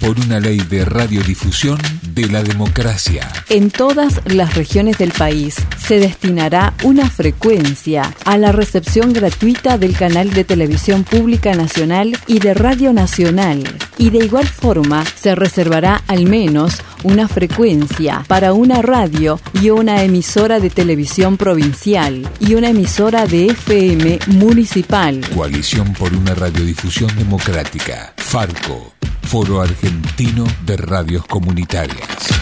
por una ley de radiodifusión de la democracia. En todas las regiones del país se destinará una frecuencia a la recepción gratuita del canal de televisión pública nacional y de Radio Nacional. Y de igual forma se reservará al menos una frecuencia para una radio y una emisora de televisión provincial y una emisora de FM municipal. Coalición por una radiodifusión democrática. Farco. Foro Argentino de Radios Comunitarias.